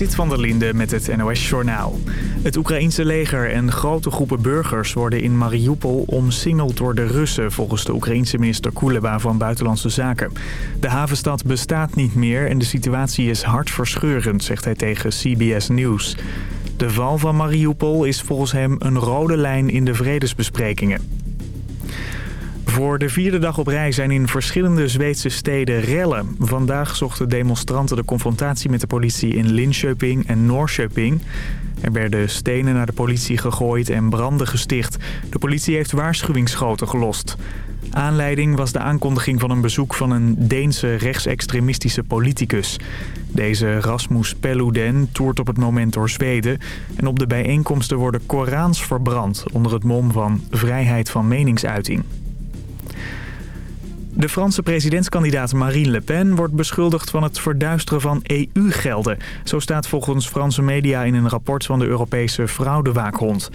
Zit van der Linde met het NOS-journaal. Het Oekraïense leger en grote groepen burgers worden in Mariupol omsingeld door de Russen... volgens de Oekraïense minister Kuleba van Buitenlandse Zaken. De havenstad bestaat niet meer en de situatie is hartverscheurend, zegt hij tegen CBS News. De val van Mariupol is volgens hem een rode lijn in de vredesbesprekingen. Voor de vierde dag op rij zijn in verschillende Zweedse steden rellen. Vandaag zochten demonstranten de confrontatie met de politie in Linköping en Norrköping. Er werden stenen naar de politie gegooid en branden gesticht. De politie heeft waarschuwingsschoten gelost. Aanleiding was de aankondiging van een bezoek van een Deense rechtsextremistische politicus. Deze Rasmus Peluden toert op het moment door Zweden. En op de bijeenkomsten worden Korans verbrand onder het mom van vrijheid van meningsuiting. De Franse presidentskandidaat Marine Le Pen wordt beschuldigd van het verduisteren van EU-gelden. Zo staat volgens Franse media in een rapport van de Europese fraudewaakhond.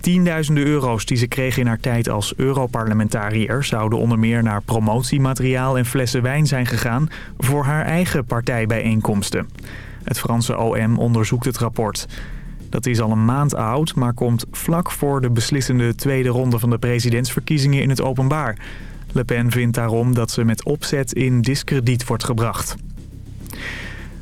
Tienduizenden euro's die ze kreeg in haar tijd als Europarlementariër... zouden onder meer naar promotiemateriaal en flessen wijn zijn gegaan... voor haar eigen partijbijeenkomsten. Het Franse OM onderzoekt het rapport. Dat is al een maand oud, maar komt vlak voor de beslissende tweede ronde van de presidentsverkiezingen in het openbaar. Le Pen vindt daarom dat ze met opzet in discrediet wordt gebracht.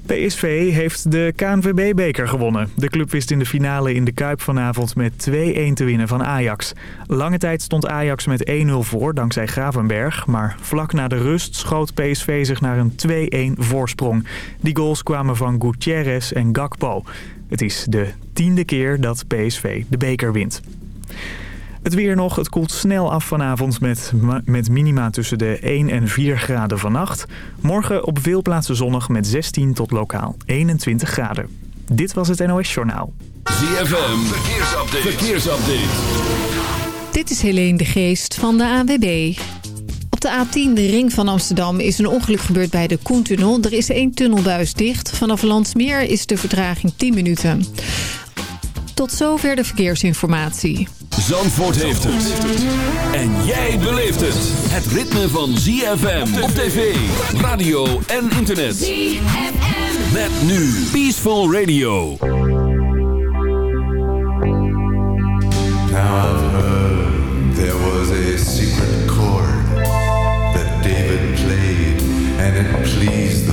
PSV heeft de KNVB-beker gewonnen. De club wist in de finale in de Kuip vanavond met 2-1 te winnen van Ajax. Lange tijd stond Ajax met 1-0 voor, dankzij Gravenberg. Maar vlak na de rust schoot PSV zich naar een 2-1 voorsprong. Die goals kwamen van Gutierrez en Gakpo. Het is de tiende keer dat PSV de beker wint. Het weer nog, het koelt snel af vanavond met, met minima tussen de 1 en 4 graden vannacht. Morgen op veel plaatsen zonnig met 16 tot lokaal 21 graden. Dit was het NOS Journaal. ZFM, verkeersupdate. verkeersupdate. Dit is Helene de Geest van de AWB. Op de A10, de ring van Amsterdam, is een ongeluk gebeurd bij de Koentunnel. Er is één tunnelbuis dicht. Vanaf Landsmeer is de vertraging 10 minuten. Tot zover de verkeersinformatie. Zandvoort heeft het. En jij beleeft het. Het ritme van ZFM op tv, radio en internet. ZFM. Met nu Peaceful Radio. Now I've heard there was a secret chord that David played and it pleased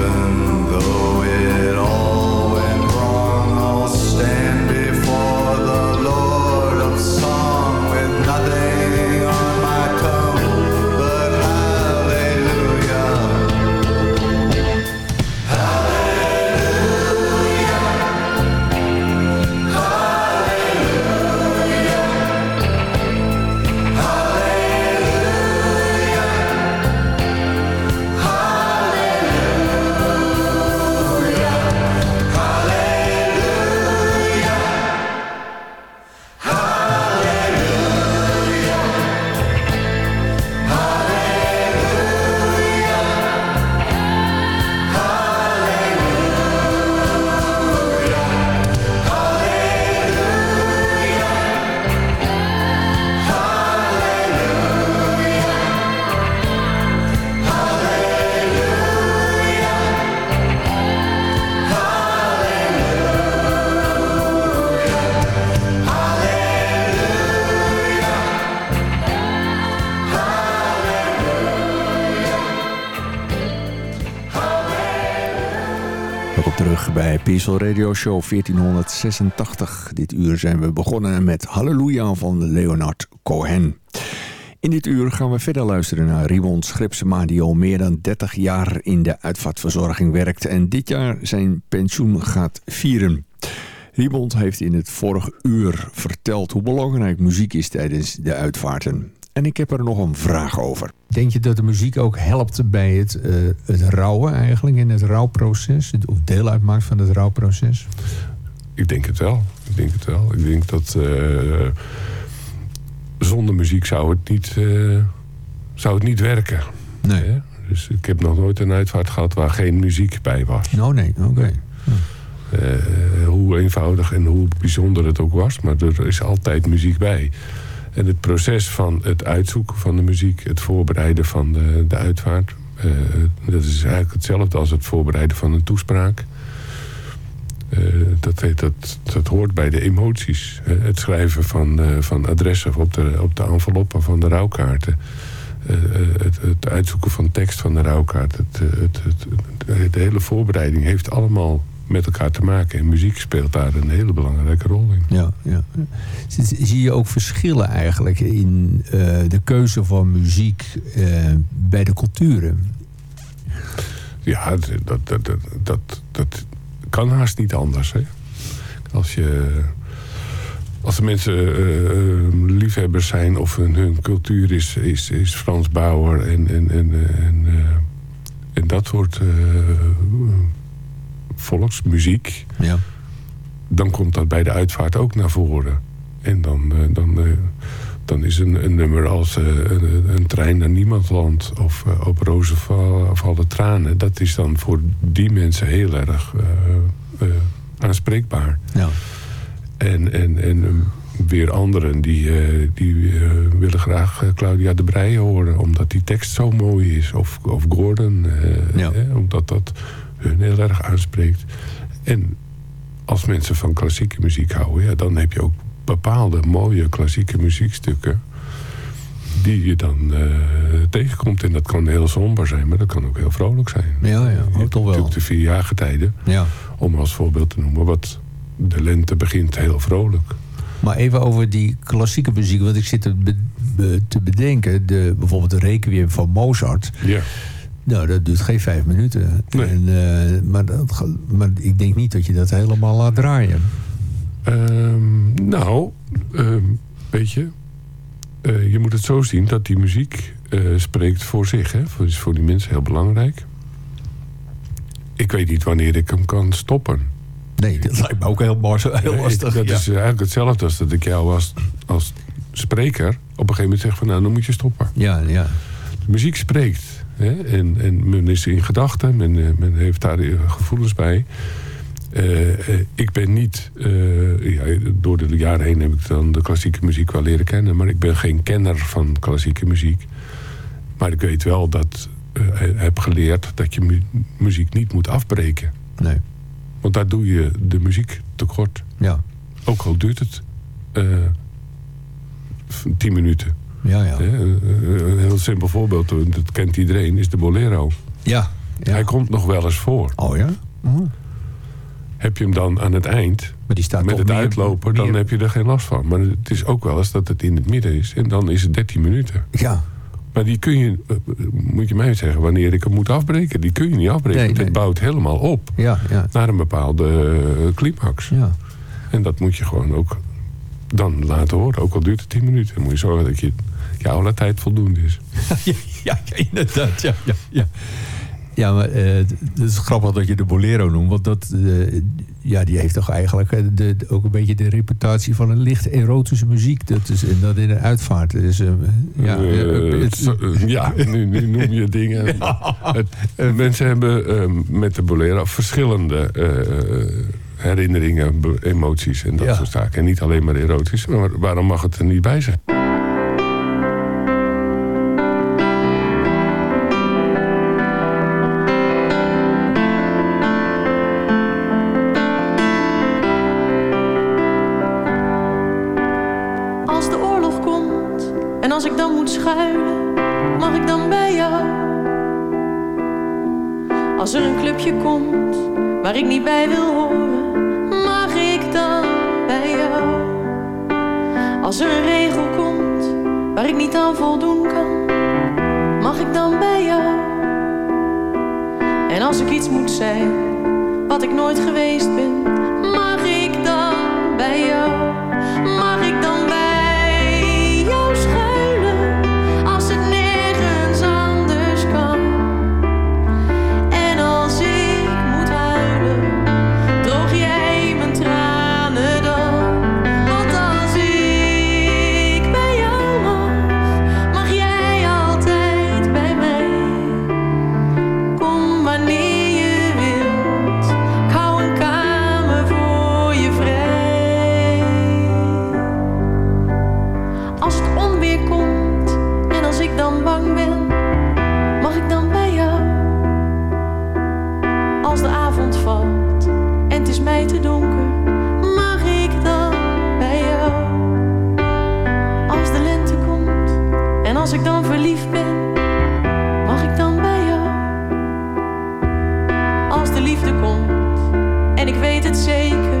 even Peaceful Radio Show 1486. Dit uur zijn we begonnen met Halleluja van Leonard Cohen. In dit uur gaan we verder luisteren naar Ribond Schripsema... die al meer dan 30 jaar in de uitvaartverzorging werkt... en dit jaar zijn pensioen gaat vieren. Ribond heeft in het vorige uur verteld hoe belangrijk muziek is tijdens de uitvaarten. En ik heb er nog een vraag over. Denk je dat de muziek ook helpt bij het, uh, het rouwen eigenlijk, in het rouwproces? Of deel uitmaakt van het rouwproces? Ik denk het wel. Ik denk het wel. Ik denk dat uh, zonder muziek zou het niet, uh, zou het niet werken. Nee. Dus ik heb nog nooit een uitvaart gehad waar geen muziek bij was. Oh nee, oké. Okay. hoe eenvoudig en hoe bijzonder het ook was. Maar er is altijd muziek bij. En het proces van het uitzoeken van de muziek, het voorbereiden van de, de uitvaart, uh, dat is eigenlijk hetzelfde als het voorbereiden van een toespraak. Uh, dat, dat, dat hoort bij de emoties. Het schrijven van, van adressen op de, op de enveloppen van de rouwkaarten. Het, het, uitzoeken van tekst van de rouwkaart. Het, het, de hele voorbereiding heeft allemaal met elkaar te maken. En muziek speelt daar een hele belangrijke rol in. Ja, ja. Zie je ook verschillen eigenlijk in uh, de keuze van muziek uh, bij de culturen? Ja, dat, dat, dat, dat, dat kan haast niet anders. Hè? Als je... Als de mensen uh, liefhebbers zijn of hun, hun, cultuur is, is, is Frans Bauer en, en, en, en, en dat soort volksmuziek... Ja. dan komt dat bij de uitvaart ook naar voren. En dan, uh, dan, uh, dan is een, een, nummer als uh, een, een, trein naar niemandland... of op rozenvallen tranen... dat is dan voor die mensen heel erg aanspreekbaar. Ja. En, en, en weer anderen die, die willen graag Claudia de Breij horen... omdat die tekst zo mooi is. Of, of Gordon, ja. omdat dat hun heel erg aanspreekt. En als mensen van klassieke muziek houden... Ja, dan heb je ook bepaalde mooie klassieke muziekstukken... die je dan uh, tegenkomt. En dat kan heel somber zijn, maar dat kan ook heel vrolijk zijn. Ja, ja, ook toch wel. Natuurlijk de vier jaargetijden, ja. om als voorbeeld te noemen. Wat de lente begint heel vrolijk. Maar even over die klassieke muziek, want ik zit te, be te bedenken... De, bijvoorbeeld de Requiem van Mozart... Ja. Nou, dat duurt geen vijf minuten. Nee. En, uh, maar, dat, maar ik denk niet dat je dat helemaal laat draaien. Um, nou, um, weet je... Uh, je moet het zo zien dat die muziek uh, spreekt voor zich. Hè? Dat is voor die mensen heel belangrijk. Ik weet niet wanneer ik hem kan stoppen. Nee, dat lijkt me ook heel, heel lastig. Dat ja. is eigenlijk hetzelfde als dat ik jou als, als spreker... op een gegeven moment zeg van nou, dan moet je stoppen. Ja, ja. De muziek spreekt. Hè? En, en men is in gedachten, men, men heeft daar gevoelens bij. Uh, uh, ik ben niet, uh, ja, door de jaren heen heb ik dan de klassieke muziek wel leren kennen, maar ik ben geen kenner van klassieke muziek. Maar ik weet wel dat ik heb geleerd dat je mu muziek niet moet afbreken. Nee. Want daar doe je de muziek tekort. Ja. Ook al duurt het tien minuten. Ja, ja. Een heel simpel voorbeeld, dat kent iedereen, is de bolero. Ja. ja. Hij komt nog wel eens voor. Oh ja? Oh. Heb je hem dan aan het eind, maar die staat met het meer, uitlopen, meer... dan heb je er geen last van. Maar het is ook wel eens dat het in het midden is. En dan is het 13 minuten. Ja. Maar die kun je, moet je mij zeggen, wanneer ik hem moet afbreken. Die kun je niet afbreken, nee. het bouwt helemaal op. Ja, ja. Naar een bepaalde climax. Ja. En dat moet je gewoon ook dan laten horen. Ook al duurt het 10 minuten. Dan moet je zorgen dat je jouw tijd voldoende is. ja, ja, inderdaad. Ja, ja, ja. ja maar uh, het is grappig dat je de bolero noemt. Want dat, uh, ja, die heeft toch eigenlijk de, de, ook een beetje de reputatie van een licht erotische muziek. Dat is, en dat in een uitvaart. Uh, ja, het, ja nu, nu, noem je dingen. ja. het, mensen hebben met de bolero verschillende herinneringen, emoties en dat ja. soort zaken. En niet alleen maar erotisch. Maar waarom mag het er niet bij zijn? En ik weet het zeker,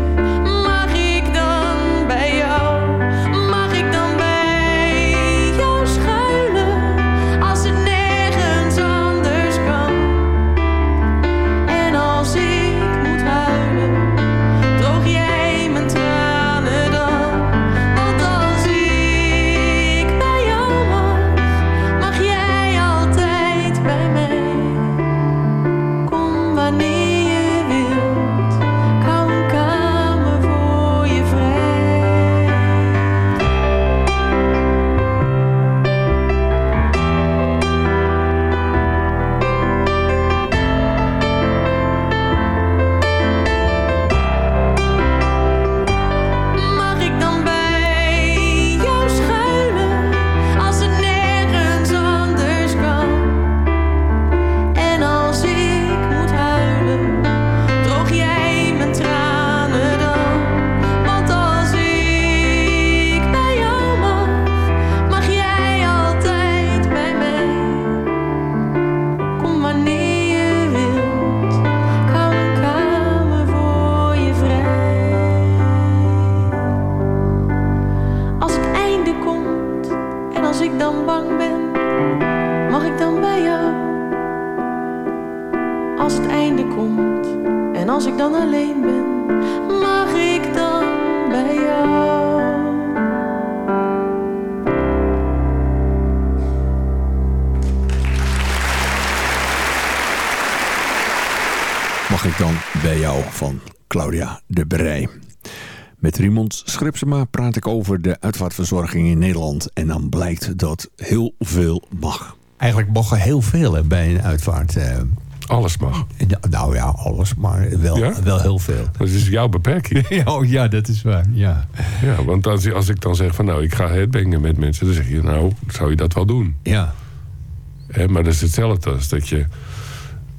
Schripsema praat ik over de uitvaartverzorging in Nederland. En dan blijkt dat heel veel mag. Eigenlijk mag er heel veel hè, bij een uitvaart. eh. Alles mag. Nou ja, alles, maar wel, Ja? wel heel veel. Dat is jouw beperking. Ja, oh, ja, dat is waar. Ja. Ja, want als, als ik dan zeg van nou, ik ga headbangen met mensen, dan zeg je nou, zou je dat wel doen? Ja. Hè, maar dat is hetzelfde als dat je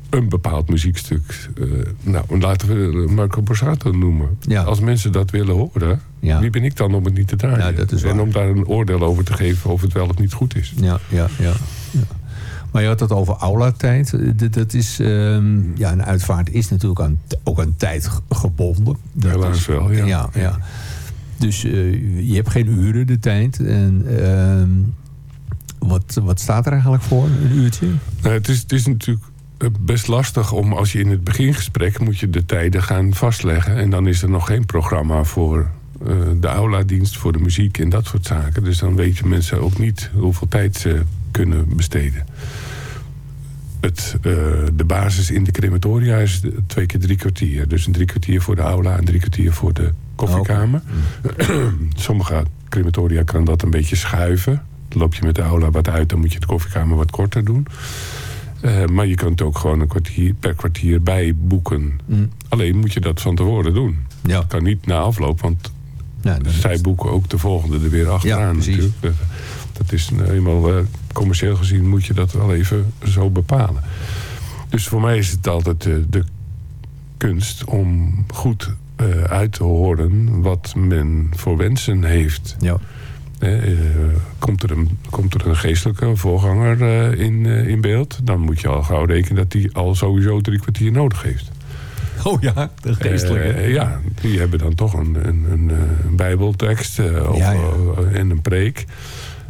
een bepaald muziekstuk. eh, nou, laten we Marco Borsato noemen. Ja. Als mensen dat willen horen, Ja. wie ben ik dan om het niet te draaien? Ja, dat is en om daar een oordeel over te geven of het wel of niet goed is. Ja, ja, ja. ja. Maar je had het over aula-tijd. Dat, dat is, ehm, ja, een uitvaart is natuurlijk aan, ook aan tijd ge- gebonden. Dat Helaas is- wel, ja. ja, ja. Dus eh, je hebt geen uren de tijd. En, ehm, wat, wat staat er eigenlijk voor, een uurtje? Nou, het, is, het is natuurlijk eh, best lastig om als je in het begingesprek moet je de tijden gaan vastleggen. En dan is er nog geen programma voor eh, de aula-dienst, voor de muziek en dat soort zaken. Dus dan weten mensen ook niet hoeveel tijd ze kunnen besteden. Het, eh, de basis in de crematoria is twee keer drie kwartier. Dus een drie kwartier voor de aula en drie kwartier voor de koffiekamer. Sommige crematoria kan dat een beetje schuiven. Dan loop je met de aula wat uit, dan moet je de koffiekamer wat korter doen. Eh, maar je kunt ook gewoon een kwartier per kwartier bijboeken. Mm. Alleen moet je dat van tevoren doen. Ja. kan niet na afloop, want Ja, is- zij boeken ook de volgende er weer achteraan. Ja, natuurlijk. Dat, is nou eenmaal eh, commercieel gezien moet je dat wel even zo bepalen. Dus voor mij is het altijd eh, de kunst om goed eh, uit te horen wat men voor wensen heeft. ja. eh, komt, er een, komt er een geestelijke voorganger in, in beeld... dan moet je al gauw rekenen dat die al sowieso drie kwartier nodig heeft. Oh ja, de geestelijke. Eh, ja, die hebben dan toch een, een, een, eh, een bijbeltekst eh, of, Ja, ja. en een preek.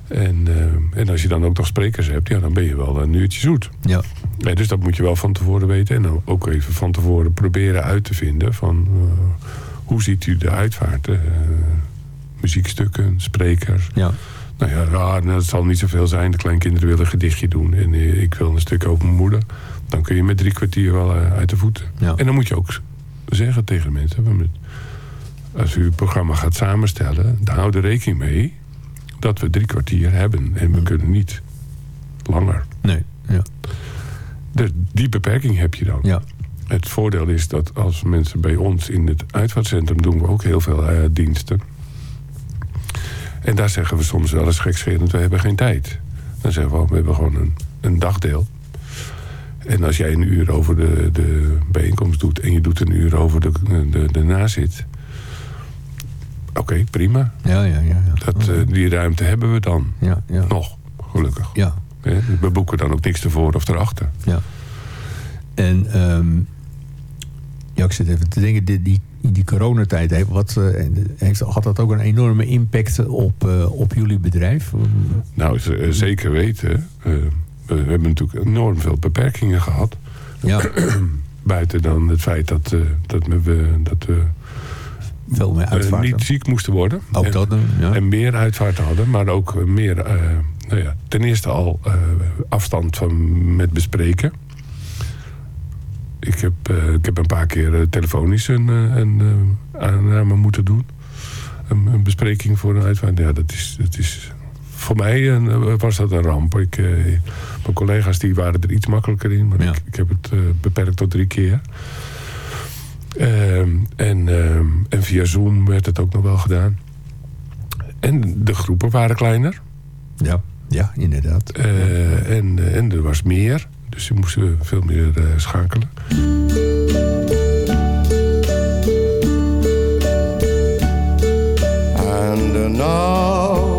En, en als je dan ook nog sprekers hebt, ja, dan ben je wel een uurtje zoet. ja. Ja, dus dat moet je wel van tevoren weten. En dan ook even van tevoren proberen uit te vinden van hoe ziet u de uitvaart? Muziekstukken, sprekers. Ja. Nou ja, raar, dat zal niet zoveel zijn. De kleinkinderen willen een gedichtje doen en ik wil een stuk over mijn moeder. Dan kun je met drie kwartier wel eh, uit de voeten. Ja. En dan moet je ook zeggen tegen mensen... van, als u het programma gaat samenstellen... dan houd er rekening mee dat we drie kwartier hebben. En we kunnen niet langer. Nee. Ja. Dus die beperking heb je dan. Ja. Het voordeel is dat als mensen bij ons in het uitvaartcentrum... doen we ook heel veel eh, diensten. En daar zeggen we soms wel eens gekscherend... we hebben geen tijd. Dan zeggen we, oh, we hebben gewoon een, een dagdeel. En als jij een uur over de, de bijeenkomst doet... en je doet een uur over de, de, de nazit... Oké, prima. Ja, ja, ja. ja. Dat, eh, die ruimte hebben we dan ja, ja. nog, gelukkig. Ja? We boeken dan ook niks ervoor of erachter. ja. En ehm, ja, ik zit even te denken, die, die, die coronatijd, heeft, wat, eh, heeft, had dat ook een enorme impact op, eh, op jullie bedrijf? Nou, zeker weten. We hebben natuurlijk enorm veel beperkingen gehad. Ja, Buiten dan het feit dat, eh, dat we, dat we veel meer eh, uitvaarten. niet ziek moesten worden. Ook en, dat, ja. en meer uitvaarten hadden. Maar ook eh, meer, eh, nou ja, ten eerste al eh, afstand van, met bespreken. Ik heb, eh, ik heb een paar keer eh, telefonisch een, eh, een eh, aanname moeten doen. Een, een bespreking voor een uitvaart. Ja, dat is, dat is voor mij een, eh, was dat een ramp. Ik, eh, mijn collega's die waren er iets makkelijker in. Maar Ja. ik, ik heb het eh, beperkt tot drie keer. Ehm, en, ehm, en via Zoom werd het ook nog wel gedaan. En de groepen waren kleiner. ja, ja, inderdaad. Eh, en, en er was meer. Dus je moesten veel meer eh, schakelen. And now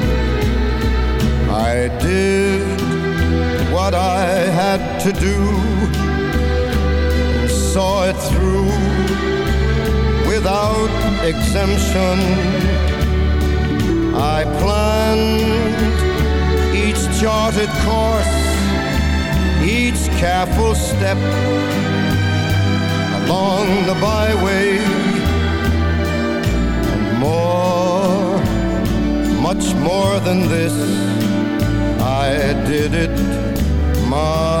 I did what I had to do saw it through without exemption. I planned each charted course, each careful step along the byway and more, much more than this. I did it my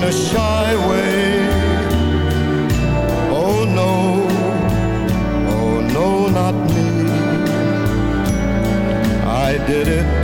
in a shy way, oh no, oh no, not me. I did it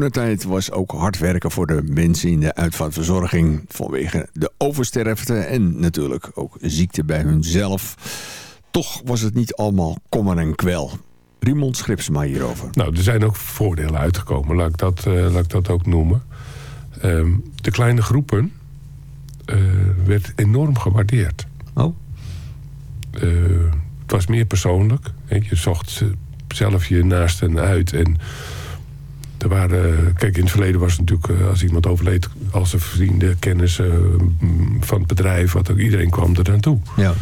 coronatijd was ook hard werken voor de mensen in de uitvaartverzorging... vanwege de oversterfte en natuurlijk ook ziekte bij hunzelf. Toch was het niet allemaal kommer en kwel. Rimond Schripsma hierover. Nou, er zijn ook voordelen uitgekomen, laat ik dat, eh, laat ik dat ook noemen. Ehm, de kleine groepen eh, werd enorm gewaardeerd. Oh, Eh, het was meer persoonlijk. Je zocht ze- zelf je naasten uit. En er waren, kijk, in het verleden was het natuurlijk, eh, als iemand overleed, als er vrienden, kennissen mm, van het bedrijf, wat ook, iedereen kwam er naartoe. ja.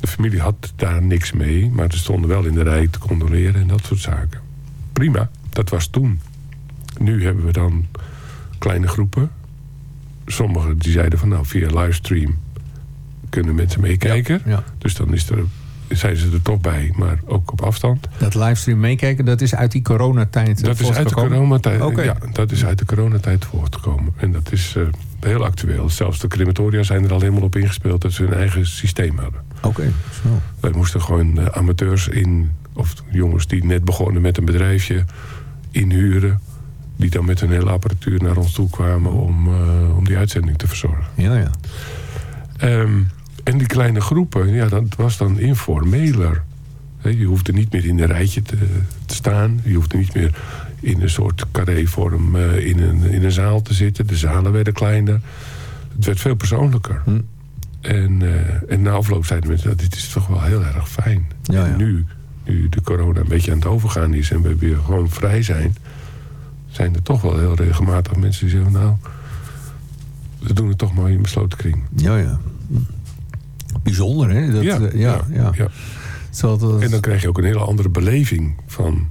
De familie had daar niks mee, maar ze stonden wel in de rij te condoleren en dat soort zaken. Prima, dat was toen. Nu hebben we dan kleine groepen. Sommigen die zeiden van nou, via livestream kunnen mensen meekijken. ja. Dus dan is er, zijn ze er toch bij, maar ook op afstand. Dat livestream meekijken, dat is uit die coronatijd eh, Dat is uit de coronatijd. Ja, dat is uit de coronatijd voortgekomen. En dat is eh, heel actueel. Zelfs de crematoria zijn er al helemaal op ingespeeld dat ze hun eigen systeem hadden. Oké, zo. Wij moesten gewoon eh, amateurs in, of jongens die net begonnen met een bedrijfje, inhuren. Die dan met hun hele apparatuur naar ons toe kwamen om, om die uitzending te verzorgen. Ja, ja. Ehm, en die kleine groepen, ja, dat was dan informeler. Je hoefde niet meer in een rijtje te, te staan. Je hoefde niet meer in een soort carré-vorm eh, in, een, in een zaal te zitten. De zalen werden kleiner. Het werd veel persoonlijker. Hm. En, eh, en na afloop zeiden mensen, nou, dit is toch wel heel erg fijn. Ja, En ja. nu, nu de corona een beetje aan het overgaan is... en we weer gewoon vrij zijn... zijn er toch wel heel regelmatig mensen die zeggen... nou, we doen het toch maar in besloten kring. Ja, ja. Bijzonder, hè? Dat, eh, ja, ja, ja. Dat- En dan krijg je ook een hele andere beleving van,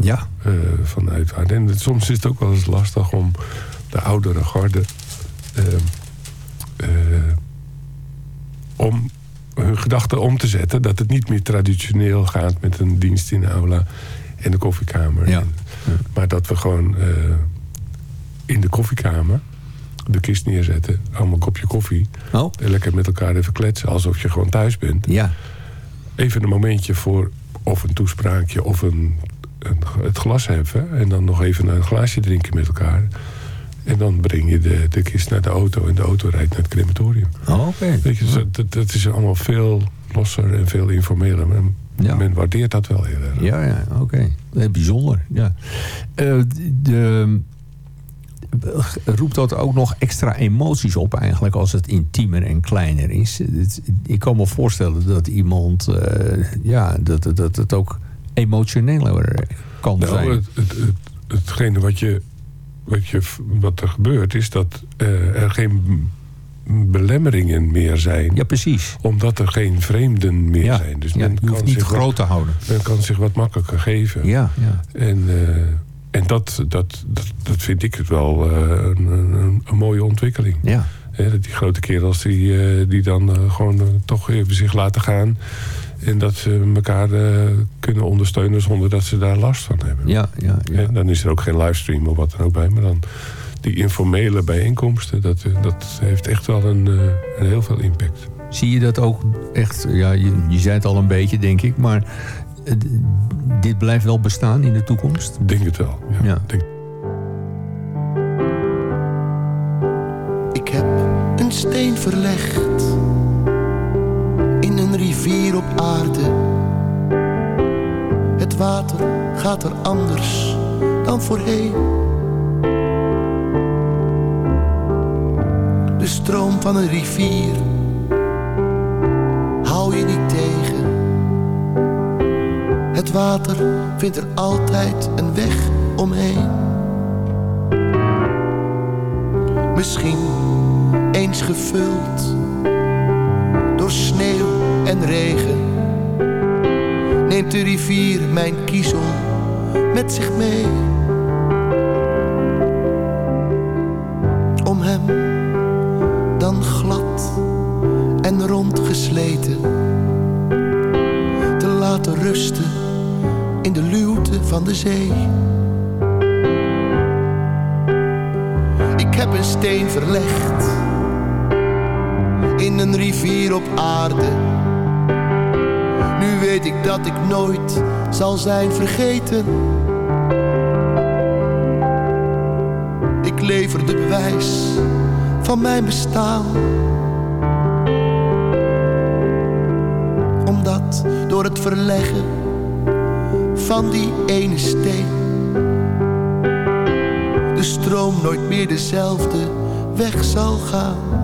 ja. eh van uitvaart. En soms is het ook wel eens lastig om de oudere garde... eh, eh, om hun gedachten om te zetten... dat het niet meer traditioneel gaat met een dienst in de aula en de koffiekamer. Ja. En- Maar dat we gewoon eh, in de koffiekamer de kist neerzetten... allemaal een kopje koffie... Oh, en lekker met elkaar even kletsen alsof je gewoon thuis bent ja. even een momentje voor of een toespraakje of een, een, het glas heffen. En dan nog even een glaasje drinken met elkaar. En dan breng je de, de kist naar de auto en de auto rijdt naar het crematorium. Oh, oké. Weet je, dus dat, dat is allemaal veel losser en veel informeler. Men, Ja. men waardeert dat wel heel erg. Ja, ja, oké. Eh, Bijzonder, ja. Eh, de, roept dat ook nog extra emoties op eigenlijk als het intiemer en kleiner is? Ik kan me voorstellen dat iemand, eh, ja, dat, dat, dat het ook emotioneler kan Nou, zijn. het, het, het, hetgene wat je wat, je, wat er gebeurt is dat eh, er geen belemmeringen meer zijn. Ja, precies. Omdat er geen vreemden meer Ja, zijn. Dus ja, men je hoeft kan niet zich groot wat, te houden. men kan zich wat makkelijker geven. Ja, ja. En, eh, en dat, dat, dat, dat vind ik het wel eh, een, een, een mooie ontwikkeling. ja. Dat die grote kerels die, eh, die dan eh, gewoon toch even zich laten gaan. En dat ze elkaar kunnen ondersteunen zonder dat ze daar last van hebben. Ja, ja, dan is er ook geen livestream of wat dan ook bij. Maar dan die informele bijeenkomsten, dat, dat heeft echt wel een, een heel veel impact. Zie je dat ook echt? Ja, je, je zei het al een beetje, denk ik. Maar dit blijft wel bestaan in de toekomst? Ik denk het wel. Ja. Denk, Ik heb een steen verlegd in een rivier op aarde. Het water gaat er anders dan voorheen. De stroom van een rivier Water vindt er altijd een weg omheen. Misschien eens gevuld door sneeuw en regen. Neemt de rivier mijn kiezel met zich mee. Om hem dan glad en rondgesleten te laten rusten de luwte van de zee. Ik heb een steen verlegd in een rivier op aarde. Nu weet ik dat ik nooit zal zijn vergeten. Ik lever de bewijs van mijn bestaan. Omdat door het verleggen van die ene steen de stroom nooit meer dezelfde weg zal gaan.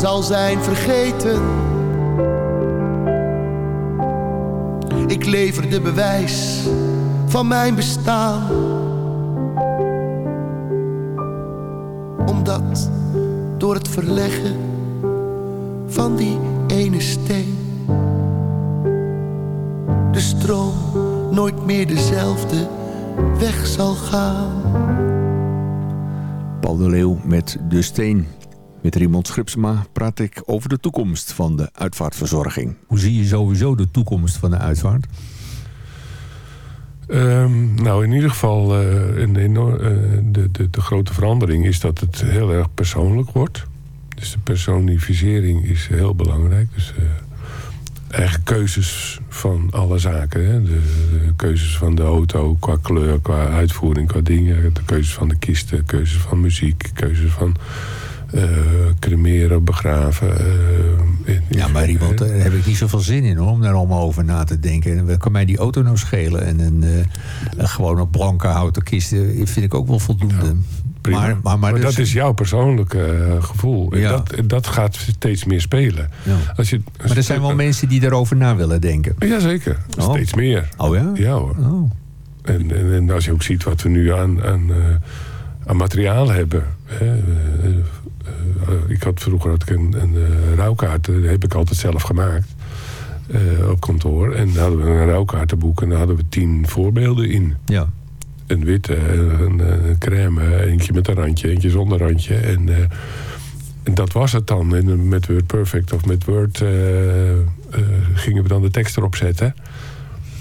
Zal zijn vergeten. Ik lever de bewijs van mijn bestaan. Omdat door het verleggen van die ene steen de stroom nooit meer dezelfde weg zal gaan. Paul de Leeuw met De Steen. Met Raymond Schripsema praat ik over de toekomst van de uitvaartverzorging. Hoe zie je sowieso de toekomst van de uitvaart? Ehm, nou, in ieder geval, eh, eh, de, de, de grote verandering is dat het heel erg persoonlijk wordt. Dus de personificering is heel belangrijk. Dus eh, eigen keuzes van alle zaken. Hè? De, de keuzes van de auto qua kleur, qua uitvoering, qua dingen. De keuzes van de kisten, keuzes van muziek, keuzes van eh, cremeren, begraven. eh, in- Ja, maar iemand, hè? daar heb ik niet zoveel zin in hoor, om daar allemaal over na te denken. En wat kan mij die auto nou schelen? En een, eh, een gewone blanke houten kist eh, vind ik ook wel voldoende. Prima. Maar, maar, maar, dus- dat is jouw persoonlijke eh, gevoel. Ja. dat, dat gaat steeds meer spelen. Ja. Als je, als Maar er zijn wel mensen die daarover na willen denken. Jazeker, Oh. steeds meer. Oh ja? Ja hoor. Oh. En, en, en als je ook ziet wat we nu aan, aan, eh, aan materiaal hebben. Hè, eh, eh, ik had vroeger had ik een, een eh, rouwkaart, die heb ik altijd zelf gemaakt. op kantoor. En dan hadden we een rouwkaartenboek en daar hadden we tien voorbeelden in. Ja. Een witte, een, een crème, eentje met een randje, eentje zonder randje. En, en dat was het dan. En met Word Perfect of met Word gingen we dan de tekst erop zetten.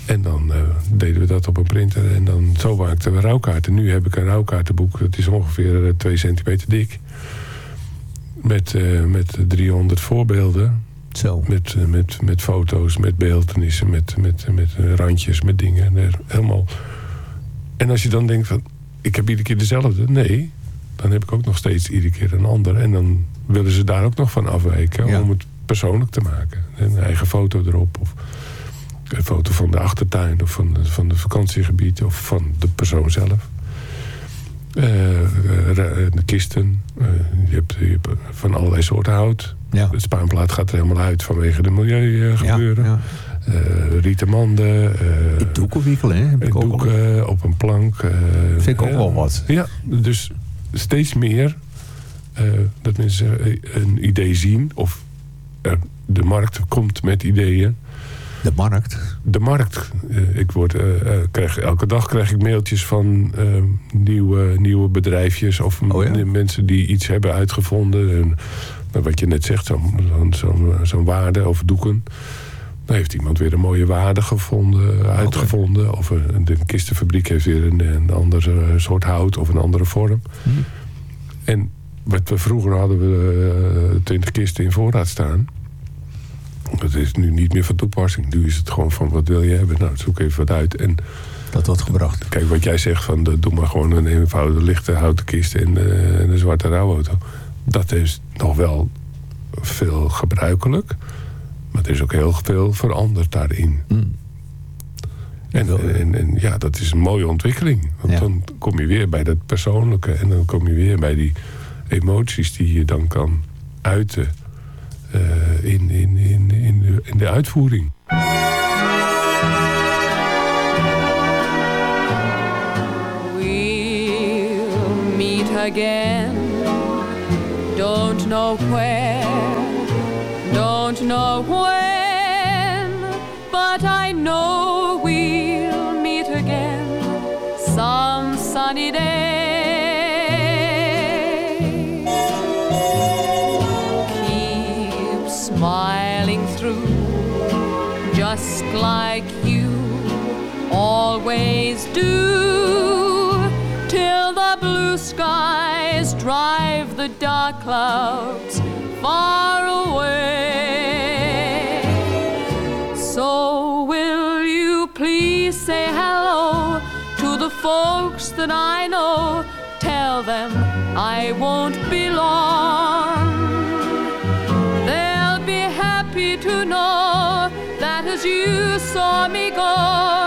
En dan eh, deden we dat op een printer. En dan zo maakten we rouwkaarten. Nu heb ik een rouwkaartenboek. Dat is ongeveer eh, 2 centimeter dik. Met, eh, met 300 voorbeelden. Zo. Met, met, met foto's, met beeldenissen, met, met, met randjes, met dingen. En er helemaal. En als je dan denkt van, ik heb iedere keer dezelfde. Nee, dan heb ik ook nog steeds iedere keer een ander. En dan willen ze daar ook nog van afwijken. Ja. Om het persoonlijk te maken. Een eigen foto erop. Of een foto van de achtertuin. Of van, van de vakantiegebied. Of van de persoon zelf. Uh, de kisten. Uh, je, hebt, je, hebt, van allerlei soorten hout. Ja. Het spaanplaat gaat er helemaal uit vanwege de milieugebeuren. Ja, ja. uh, rieten manden. doeken wikkelen, hè? Heb ik ook doeken op een plank. Vind ik ook wel wat. Ja, dus steeds meer dat mensen een idee zien. Of de markt komt met ideeën. De markt? De markt. ik word, uh, krijg, elke dag krijg ik mailtjes van uh, nieuwe, nieuwe bedrijfjes... of oh ja? mensen die iets hebben uitgevonden. En, nou, wat je net zegt, zo'n zo, zo, zo waarde of doeken. Dan heeft iemand weer een mooie waarde gevonden, uitgevonden. Okay. Of een, de kistenfabriek heeft weer een, een andere soort hout of een andere vorm. Hmm. En wat we vroeger hadden we twintig kisten in voorraad staan... Dat is nu niet meer van toepassing. Nu is het gewoon van wat wil je hebben? Nou, zoek even wat uit. En dat wordt gebracht. Kijk, wat jij zegt van doe maar gewoon een eenvoudige lichte houten kist en uh, een zwarte rouwauto. Dat is nog wel veel gebruikelijk. Maar er is ook heel veel veranderd daarin. Mm. En, en, en, ja, dat is een mooie ontwikkeling. Want ja. dan kom je weer bij dat persoonlijke. En dan kom je weer bij die emoties die je dan kan uiten. Uh, in, in, in, in, de, in de uitvoering. We'll meet again. Don't know where, don't know when, but I know we'll meet again some sunny day. Like you always do. Till the blue skies drive the dark clouds far away. So will you please say hello to the folks that I know? Tell them I won't be long saw me go,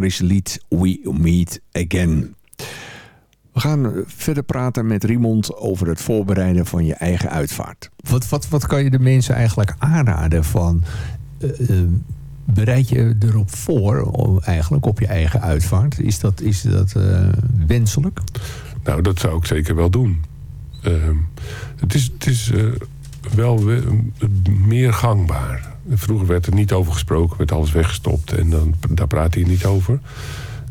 legendarische lied We Meet Again. We gaan verder praten met Riemond over het voorbereiden van je eigen uitvaart. Wat, wat, wat kan je de mensen eigenlijk aanraden van... Uh, uh, bereid je erop voor, eigenlijk, op je eigen uitvaart? Is dat, is dat uh, wenselijk? Nou, dat zou ik zeker wel doen. het is... Het is wel we- meer gangbaar. Vroeger werd er niet over gesproken, werd alles weggestopt en dan, daar praat je niet over.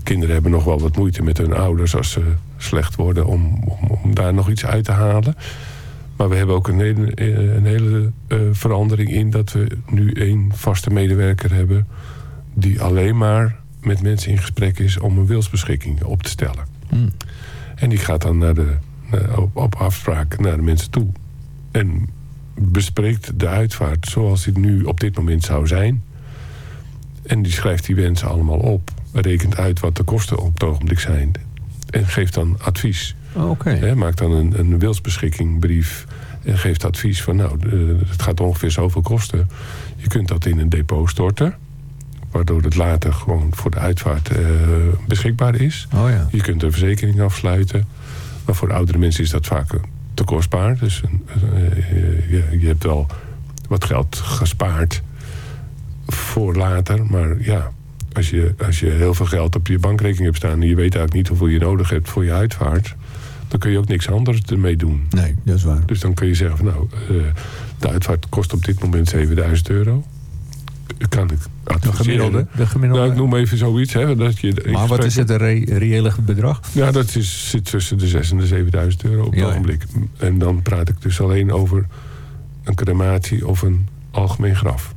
Kinderen hebben nog wel wat moeite met hun ouders als ze slecht worden om, om, om daar nog iets uit te halen. Maar we hebben ook een hele, eh, een hele eh, verandering in dat we nu één vaste medewerker hebben die alleen maar met mensen in gesprek is om een wilsbeschikking op te stellen. Hmm. En die gaat dan naar de, naar- op, op afspraak naar de mensen toe. En bespreekt de uitvaart zoals die nu op dit moment zou zijn. En die schrijft die wensen allemaal op. Rekent uit wat de kosten op het ogenblik zijn. En geeft dan advies. Oh, maakt dan een, een wilsbeschikking En geeft advies van nou, het gaat ongeveer zoveel kosten. Je kunt dat in een depot storten. Waardoor het later gewoon voor de uitvaart eh, beschikbaar is. Oh ja. Je kunt een verzekering afsluiten. Maar voor oudere mensen is dat vaak te kostbaar. Dus een- eh, je, je hebt wel wat geld gespaard voor later. Maar ja, als je, als je heel veel geld op je bankrekening hebt staan... en je weet eigenlijk niet hoeveel je nodig hebt voor je uitvaart... dan kun je ook niks anders ermee doen. Nee, dat is waar. Dus dan kun je zeggen van nou, eh, de uitvaart kost op dit moment 7000 euro. Kan ik De gemiddelde. De gemiddelde. Nou, ik noem even zoiets. Hè, dat je maar wat is het een re- reële bedrag? ja, dat is, zit tussen de 6 en de 7000 euro op het Ja, ogenblik. En dan praat ik dus alleen over een crematie of een algemeen graf.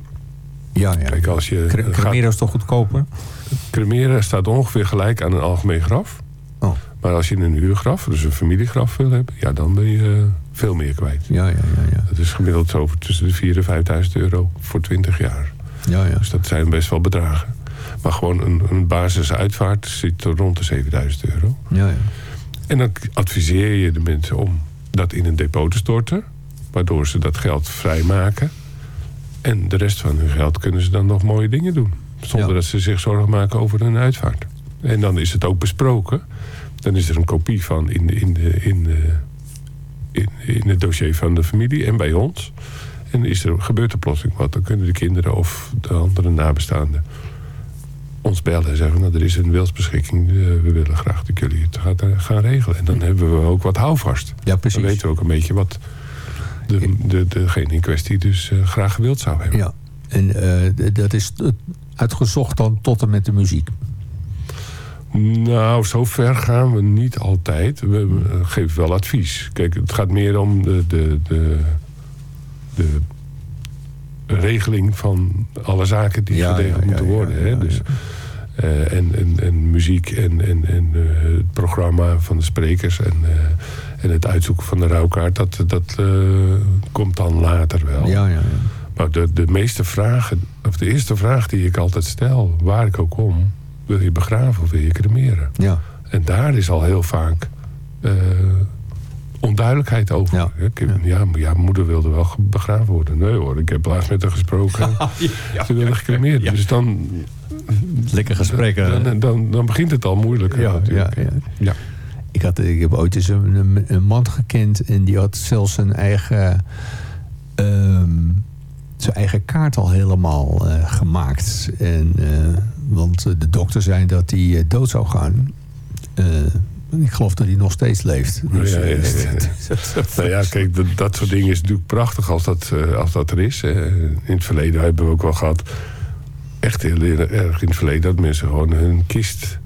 Ja, ja. Kijk, als je Cre- Cremeren is toch goedkoper? cremeren, staat ongeveer gelijk aan een algemeen graf. Oh. Maar als je een huurgraf, dus een familiegraf wil hebben, ja, dan ben je eh, veel meer kwijt. Ja, ja, ja. ja. Dat is gemiddeld zo voor tussen de 4 en 5000 euro voor 20 jaar. Ja, ja. Dus dat zijn best wel bedragen. Maar gewoon een, een basisuitvaart zit rond de 7000 euro. ja, ja. En dan adviseer je de mensen om dat in een depot te storten. Waardoor ze dat geld vrijmaken. En de rest van hun geld kunnen ze dan nog mooie dingen doen. Zonder Ja. dat ze zich zorgen maken over hun uitvaart. En dan is het ook besproken. Dan is er een kopie van in, de, in, de, in, de, in, in het dossier van de familie en bij ons. En is er, gebeurt er plotseling wat. Dan kunnen de kinderen of de andere nabestaanden ons bellen en zeggen... nou, er is een wilsbeschikking, eh, we willen graag dat jullie het gaan, eh, gaan regelen. En dan hebben we ook wat houvast. Ja, precies. Dan weten we ook een beetje wat de, de, degene in kwestie dus eh, graag gewild zou hebben. Ja. En dat is uitgezocht dan tot en met de muziek. Nou, zo ver gaan we niet altijd. We geven wel advies. Kijk, het gaat meer om de, de, de regeling van alle zaken die Ja, geregeld ja, moeten worden. hè. dus, eh, en, en, en muziek en, en, en eh, het programma van de sprekers en, eh, en het uitzoeken van de rouwkaart, dat, dat komt dan later wel. Ja, ja, ja. Maar de, de meeste vragen, of de eerste vraag die ik altijd stel, waar ik ook kom, wil je begraven of wil je cremeren? ja. En daar is al heel vaak onduidelijkheid over. Ja. Ik ja. ja, moeder wilde wel begraven worden. Nee hoor, ik heb laatst met haar gesproken. Ze wilde gecremeerd. ja. Dus dan, Lekker gesprekken. dan, dan, dan begint het al moeilijker Ja, natuurlijk. ja. Ik, had, ik heb ooit eens een, een, man gekend en die had zelfs zijn eigen, ehm, zijn eigen kaart al helemaal eh, gemaakt. En, eh, want de dokter zei dat hij eh, dood zou gaan. Ik geloof dat hij nog steeds leeft. Dus, Ja, ja, ja, eh. Nou ja, kijk, dat, dat soort dingen is natuurlijk prachtig als dat, eh, als dat er is. In het verleden hebben we ook wel gehad, echt heel erg in het verleden, dat mensen gewoon hun kist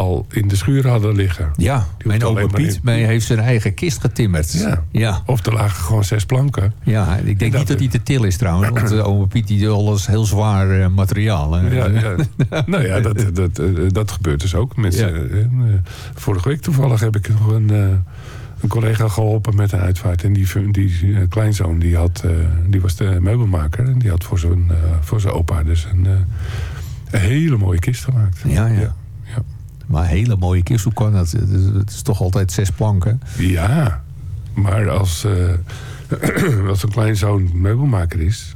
al in de schuur hadden liggen. ja, Die mijn maar Piet mij heeft zijn eigen kist getimmerd. Ja. ja. Of er lagen gewoon zes planken. Ja, ik denk dat- niet dat hij te til is trouwens. Want uh, oma Piet die alles heel zwaar eh, materiaal. hè. Ja, ja. nou ja, dat, dat, eh, dat gebeurt dus ook. Mensen, eh, eh, vorige week toevallig heb ik nog een, eh, een collega geholpen met een uitvaart. En die, die eh, kleinzoon die, had, eh, die was de meubelmaker. En die had voor zijn, eh, voor zijn opa dus een, eh, een hele mooie kist gemaakt. Ja, ja. ja. Maar hele mooie kist, hoe kan dat? Het is, toch altijd zes planken? Ja, maar als, eh als een kleinzoon meubelmaker is...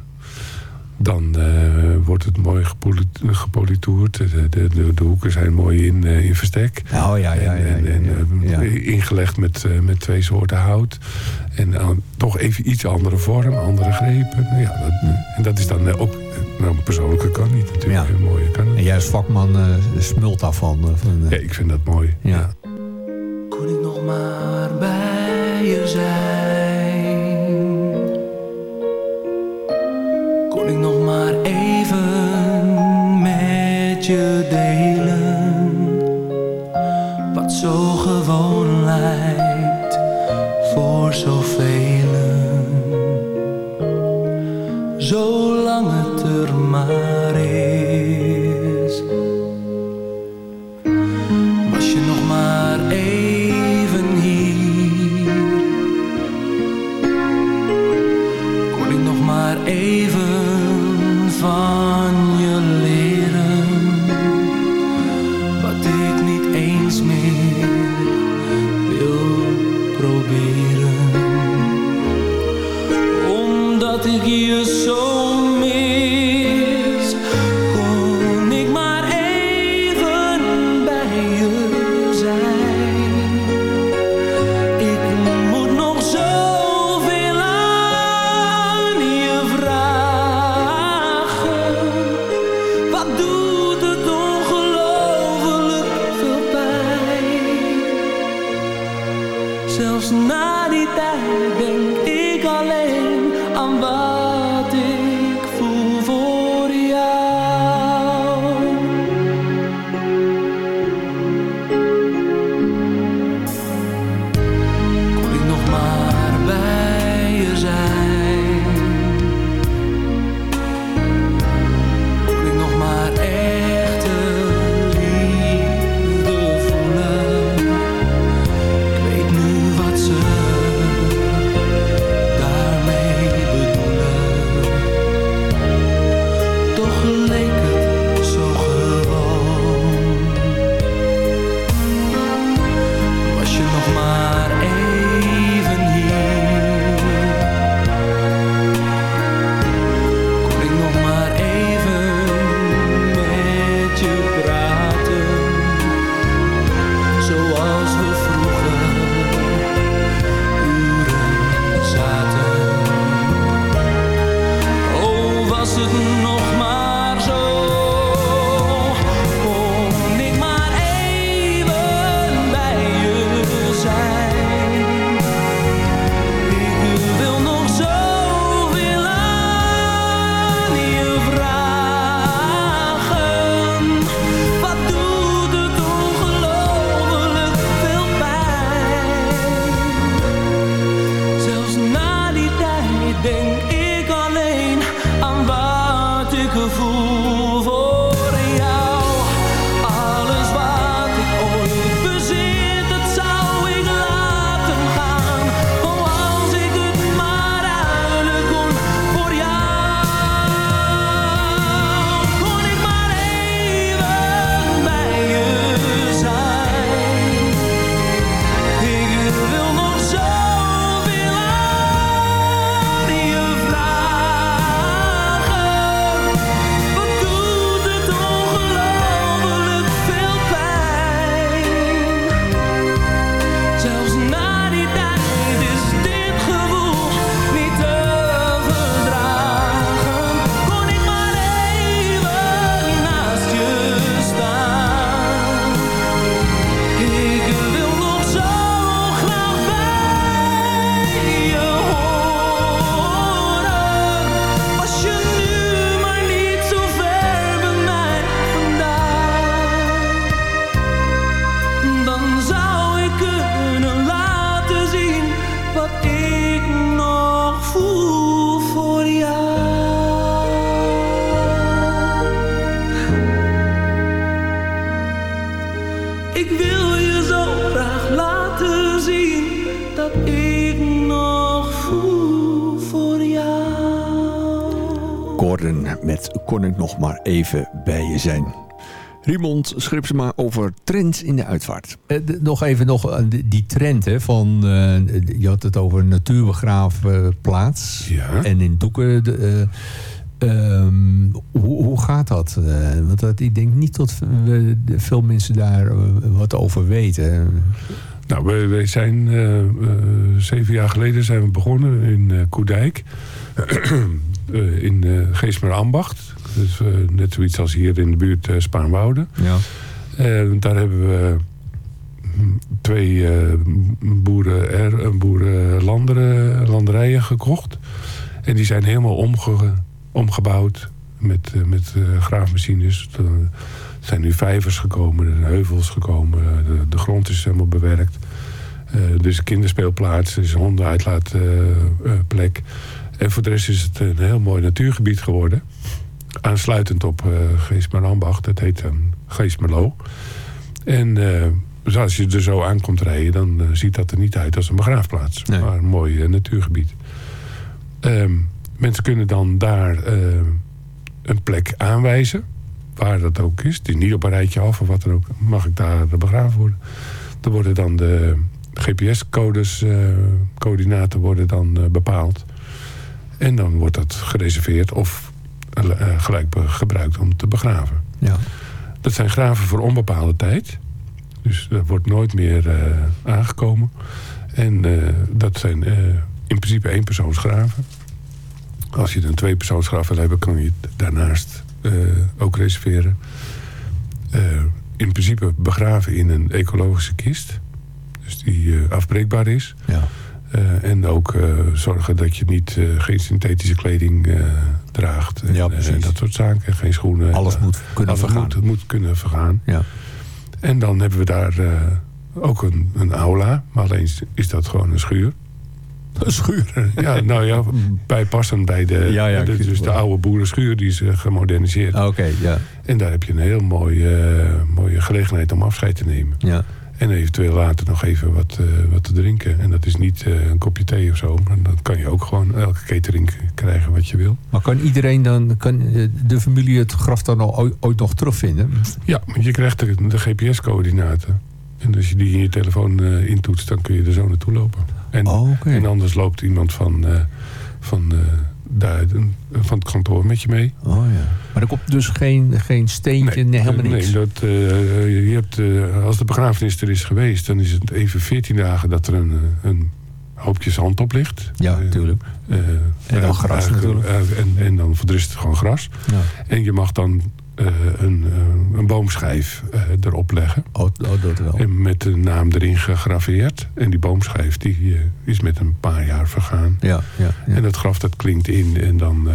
dan eh, wordt het mooi gepoli- gepolitoerd. De, de, de, de hoeken zijn mooi in, eh, in verstek. Oh ja, ja, ja. en, en, ja, en, ja. ingelegd met, met twee soorten hout. En dan toch even iets andere vorm, andere grepen. Ja, dat, en dat is dan ook... Nou, mijn persoonlijke kan niet natuurlijk. Ja. Mooie kan. En jij vakman uh, smult daarvan. Eh, van, eh. uh... Ja, ik vind dat mooi. Ja. ja. Kon ik nog maar bij je zijn? Kon ik nog maar even met je delen? Wat zo even bij je zijn. Riemond Schripsema over trends in de uitvaart. Eh, nog even nog, eh, die- trend hè, van... eh, je had het over een natuurbegraafplaats. Ja. En in Doeken... de, eh, ehm, hoe, hoe gaat dat? Want dat, ik denk niet dat we, veel mensen daar wat over weten. Nou, wij, wij zijn zeven jaar geleden zijn we begonnen in Koedijk. In uh, Geesmerambacht. Dus eh, net zoiets als hier in de buurt uh, Spaanwouden. Ja. Daar hebben we hm, twee uh, boeren, er, boerenlanderen, landerijen gekocht. En die zijn helemaal omge, omgebouwd met, met graafmachines. Er zijn nu vijvers gekomen, er zijn heuvels gekomen. De, de grond is helemaal bewerkt. Uh, dus een kinderspeelplaats, er is een hondenuitlaatplek. en voor de rest is het een heel mooi natuurgebied geworden. Aansluitend op uh, dat heet dan Geesmerlo. En dus als je er zo aankomt rijden, dan ziet dat er niet uit als een begraafplaats. Nee. Maar een mooi natuurgebied. Um, mensen kunnen dan daar een plek aanwijzen. Waar dat ook is. Het is niet op een rijtje af of wat dan ook. Mag ik daar begraven worden. Er worden dan de GPS-codes, uh, coördinaten worden dan uh, bepaald. En dan wordt dat gereserveerd of uh, gelijk gebruikt om te begraven. Ja. Dat zijn graven voor onbepaalde tijd. Dus er wordt nooit meer aangekomen. En dat zijn in principe éénpersoonsgraven. Als je een tweepersoonsgraf wil hebben, kan je het daarnaast ook reserveren. In principe begraven in een ecologische kist. Dus die afbreekbaar is. Ja. En ook zorgen dat je niet, geen synthetische kleding draagt. En, ja, en, dat soort zaken. Geen schoenen. Alles moet kunnen alles vergaan. Moet, moet, kunnen vergaan. Ja. En dan hebben we daar ook een, een aula. Maar alleen is dat gewoon een schuur. Een schuur? Ja, nou ja, bijpassend bij de, ja, ja, de, dus de oude boerenschuur die is gemoderniseerd. Oké, okay, ja. En daar heb je een heel mooie, mooie gelegenheid om afscheid te nemen. Ja. En eventueel later nog even wat, uh, wat te drinken. En dat is niet uh, een kopje thee of zo. Maar dan kan je ook gewoon elke catering krijgen wat je wil. Maar kan iedereen dan, kan de familie het graf dan al ooit nog terugvinden? Ja, je krijgt de, de GPS-coördinaten. En als je die in je telefoon intoetst, dan kun je er zo naartoe lopen. En, oh, okay. en anders loopt iemand van, van, daar, van het kantoor met je mee. Oh ja. Maar er komt dus geen, geen steentje, nee, helemaal niks? Nee, dat, uh, je hebt, als de begrafenis er is geweest... dan is het even 14 dagen dat er een, een hoopje zand op ligt. Ja, natuurlijk. en dan gras natuurlijk. en, en dan voor de rest gewoon gras. Ja. En je mag dan uh, een, uh, een boomschijf uh, erop leggen. Oh, oh, dat wel. En met de naam erin gegraveerd. En die boomschijf die, is met een paar jaar vergaan. Ja, ja, ja. En dat graf dat klinkt in en dan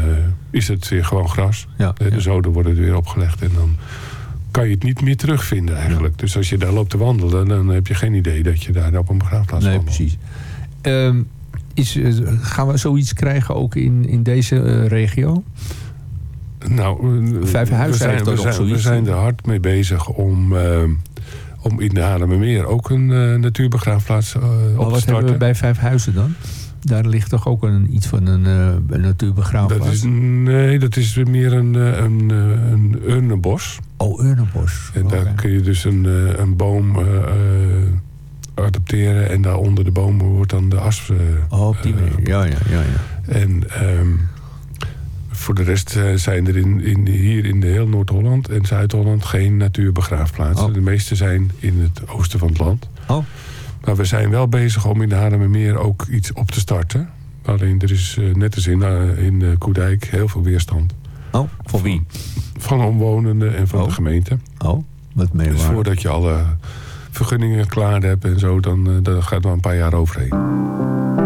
is het weer gewoon gras. Ja, de ja. zoden worden er weer opgelegd en dan kan je het niet meer terugvinden eigenlijk. Dus als je daar loopt te wandelen, dan heb je geen idee dat je daar op een begraafplaats nee, wandelt. precies. Um, is, gaan we zoiets krijgen ook in, in deze regio? Nou, Vijfhuizen we zijn, we, zijn, zoiets. we zijn er hard mee bezig om, uh, om in de Haarlemmermeer ook een uh, natuurbegraafplaats uh, op te wat starten. hebben we bij Vijfhuizen dan? Daar ligt toch ook een, iets van een, een natuurbegraafplaats? Dat is, nee, dat is meer een, een, een urnenbos. Oh, urnenbos. En daar okay. kun je dus een, een boom adopteren en daar onder de boom wordt dan de as... oh, op die manier. ja, ja, ja, ja. En... Um, voor de rest uh, zijn er in, in, hier in de heel Noord-Holland en Zuid-Holland geen natuurbegraafplaatsen. Oh. De meeste zijn in het oosten van het land. Oh. Maar we zijn wel bezig om in de Haarlemmermeer ook iets op te starten. Alleen er is uh, net als in, uh, in Koedijk heel veel weerstand. Oh, voor wie? Van, van omwonenden en van oh. de gemeente. Oh, wat mee Dus voordat je alle vergunningen klaar hebt en zo, dan, dan gaat er wel een paar jaar overheen.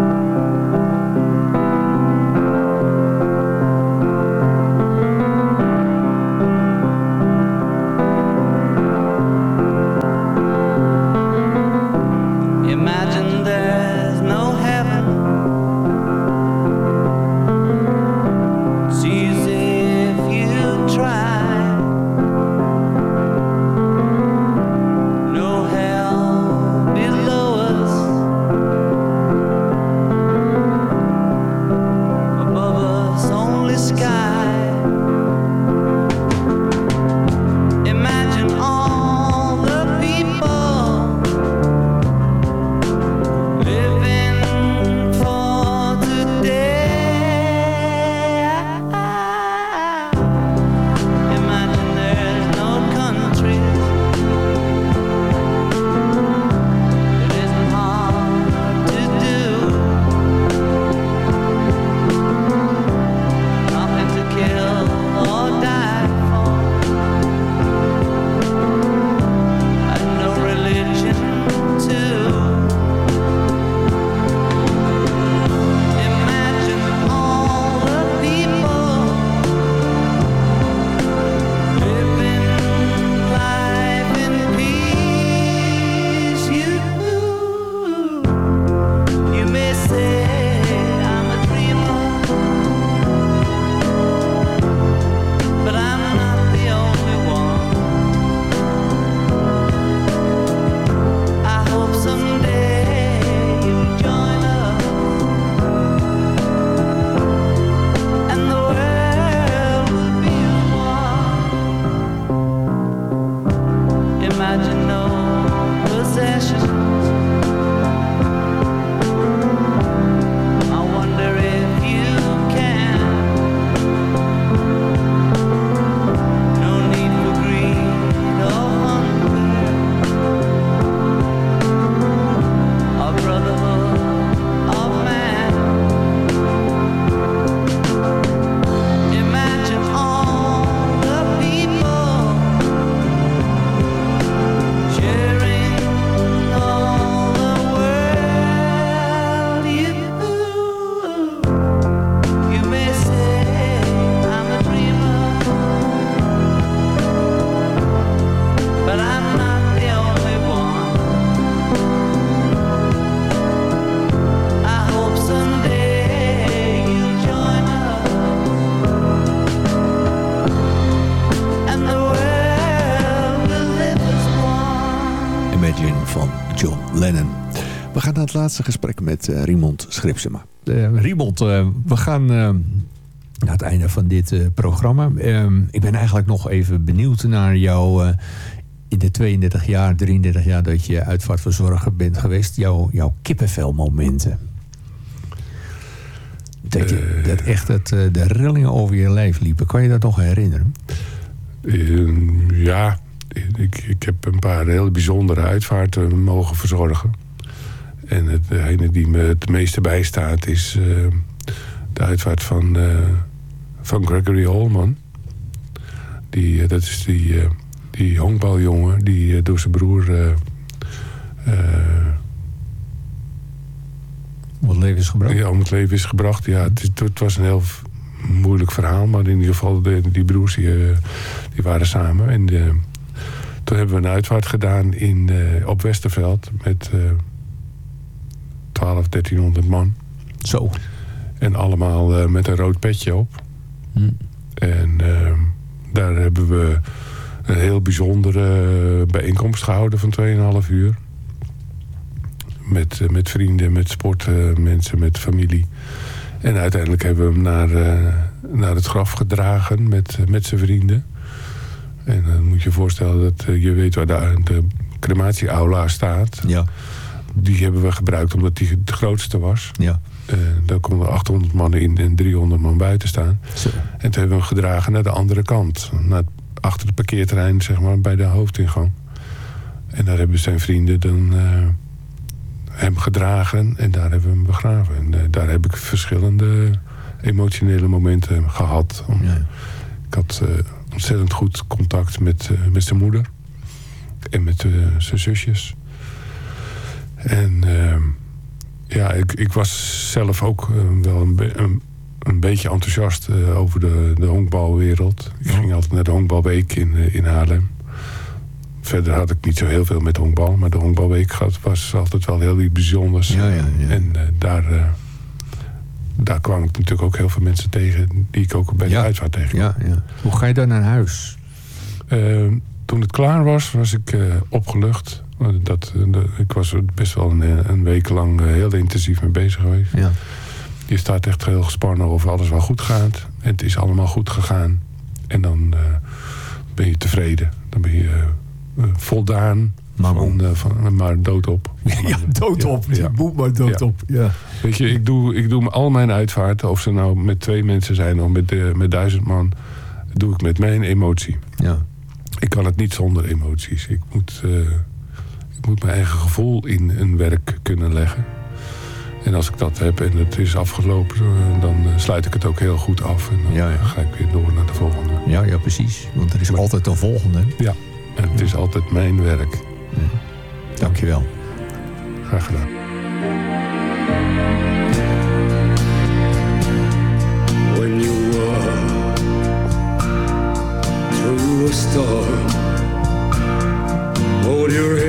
Laatste gesprek met uh, Riemond Schripsema. Uh, Riemond, uh, we gaan naar het einde van dit programma. Ehm, ik ben eigenlijk nog even benieuwd naar jou... in de 32 jaar, 33 jaar dat je uitvaartverzorger bent geweest... jouw, jouw kippenvelmomenten. Dat, je, dat echt het, de rillingen over je lijf liepen. Kan je dat nog herinneren? ja, ik, ik heb een paar hele bijzondere uitvaarten mogen verzorgen. En het, ene die me het meeste bijstaat is uh, de uitvaart van, uh, van Gregory Holman. Die, uh, dat is die, die honkbaljongen die door zijn broer... om het leven is gebracht? Ja, om het leven is gebracht. Ja, het, het was een heel moeilijk verhaal. Maar in ieder geval, de, die broers die, die waren samen. En de, toen hebben we een uitvaart gedaan in, op Westerveld met 12, 1300 man. Zo. En allemaal uh, met een rood petje op. Hm. En uh, daar hebben we een heel bijzondere bijeenkomst gehouden van 2,5 uur. Met, uh, met vrienden, met sportmensen, met familie. En uiteindelijk hebben we hem naar, naar het graf gedragen met, met zijn vrienden. En dan moet je je voorstellen dat je weet waar de, de crematieaula staat. Ja die hebben we gebruikt omdat die het grootste was. Ja. Uh, daar konden 800 mannen in en 300 man buiten staan. Zo. En toen hebben we hem gedragen naar de andere kant. Naar, achter het parkeerterrein, zeg maar, bij de hoofdingang. En daar hebben zijn vrienden dan uh, hem gedragen en daar hebben we hem begraven. En uh, daar heb ik verschillende emotionele momenten gehad. Om, ja. Ik had ontzettend goed contact met, met zijn moeder. En met zijn zusjes. En uh, ja, ik, ik was zelf ook uh, wel een, be een, een, beetje enthousiast uh, over de, de honkbalwereld. Ik ging altijd naar de honkbalweek in, in Haarlem. Verder had ik niet zo heel veel met honkbal. Maar de honkbalweek was altijd wel heel iets bijzonders. Ja, ja, ja. En daar, daar kwam ik natuurlijk ook heel veel mensen tegen... die ik ook bij de Ja. uitvaart tegen. Ja, ja. Hoe ga je dan naar huis? Ehm, toen het klaar was, was ik opgelucht. Dat, dat, ik was er best wel een, een week lang uh, heel intensief mee bezig geweest. Ja. Je staat echt heel gespannen of alles wel goed gaat. En het is allemaal goed gegaan. En dan uh, ben je tevreden. Dan ben je uh, voldaan. Maar, van, van, maar doodop. ja, doodop. Ja. Boek maar doodop. Ja. ja. Weet je, ik doe, ik doe al mijn uitvaarten. Of ze nou met twee mensen zijn of met, met duizend man. Doe ik met mijn emotie. Ja. Ik kan het niet zonder emoties. Ik moet moet mijn eigen gevoel in een werk kunnen leggen. En als ik dat heb en het is afgelopen, dan sluit ik het ook heel goed af. En dan ja, ja. ga ik weer door naar de volgende. Ja, ja precies. Want er is maar, altijd een volgende. Ja, en het is altijd mijn werk. Ja. Dankjewel. Graag gedaan. When you walk through a storm Hold your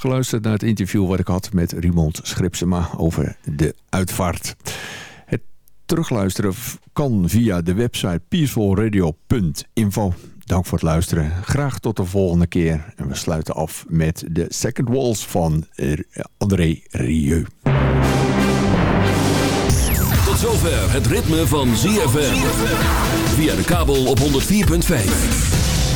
geluisterd naar het interview wat ik had met Raymond Schripsema over de uitvaart. Het terugluisteren kan via de website peacefulradio.info. Dank voor het luisteren. Graag tot de volgende keer. En we sluiten af met de Second Walls van André Rieu. Tot zover het ritme van ZFM. Via de kabel op 104.5.